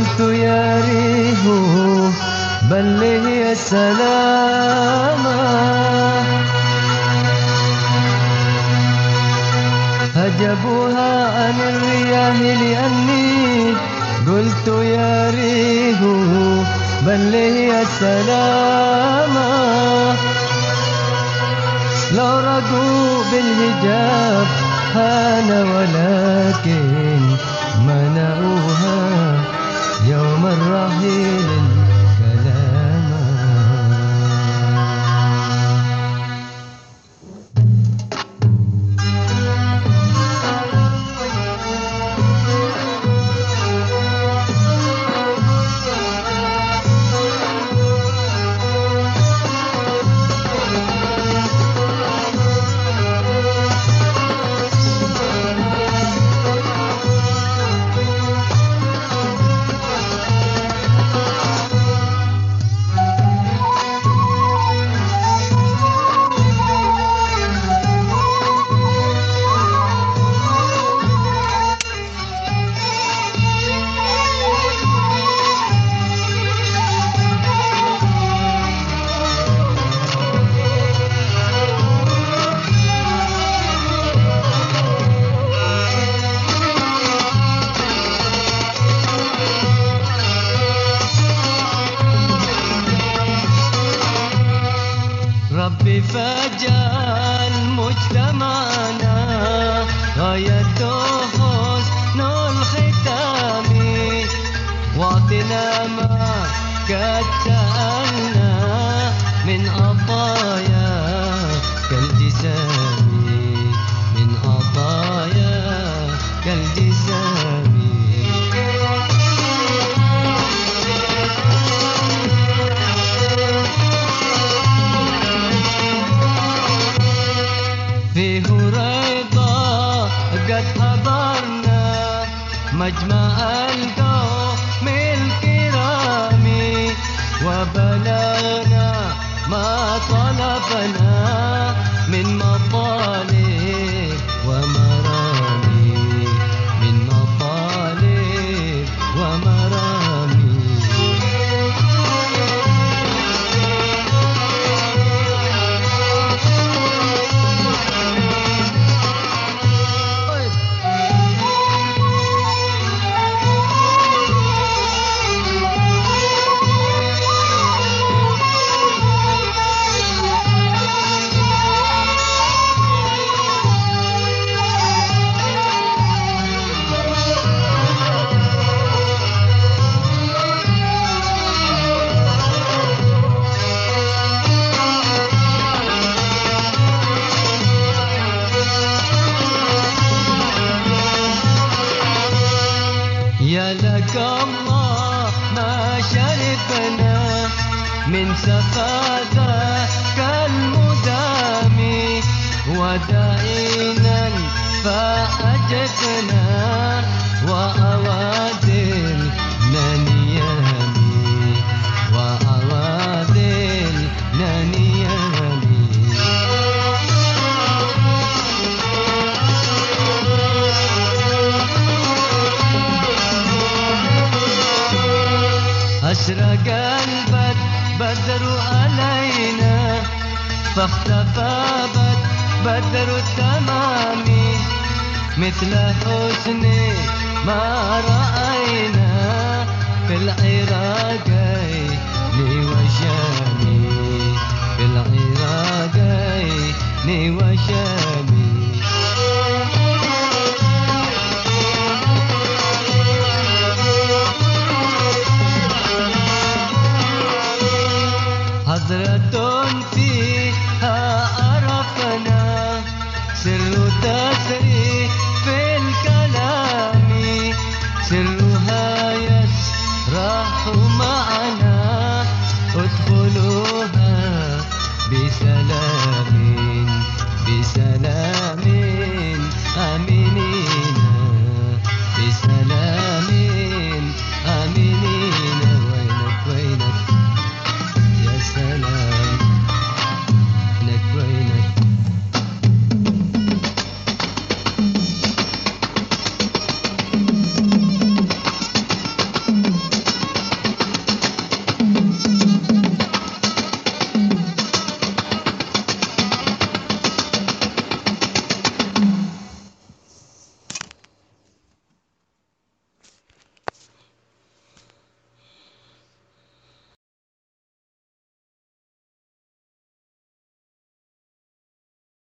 قلت يا ريه بلغ السلام هجبوها عن الرياح لأني قلت يا ريه بلغ السلام لو رضوا بالهجاب هان ولكن منعوها يوم الرحيل فجأة مجتمعنا؟ غايته حسن الختام واعطنا ما قد سألنا من عطايا حضرنا مجمع القوم الكرام وبلغنا ما طلبنا. من سفاذا كالمدام ودائنا فأجبنا وأوادل ننيامي وأوادل ننيامي أشرق البدر بدر علينا فاختفى بد بدر التمام مثل حسن ما رأينا في العراقين وشامي في العراقين وشامي Tonti ha arapana seluta seri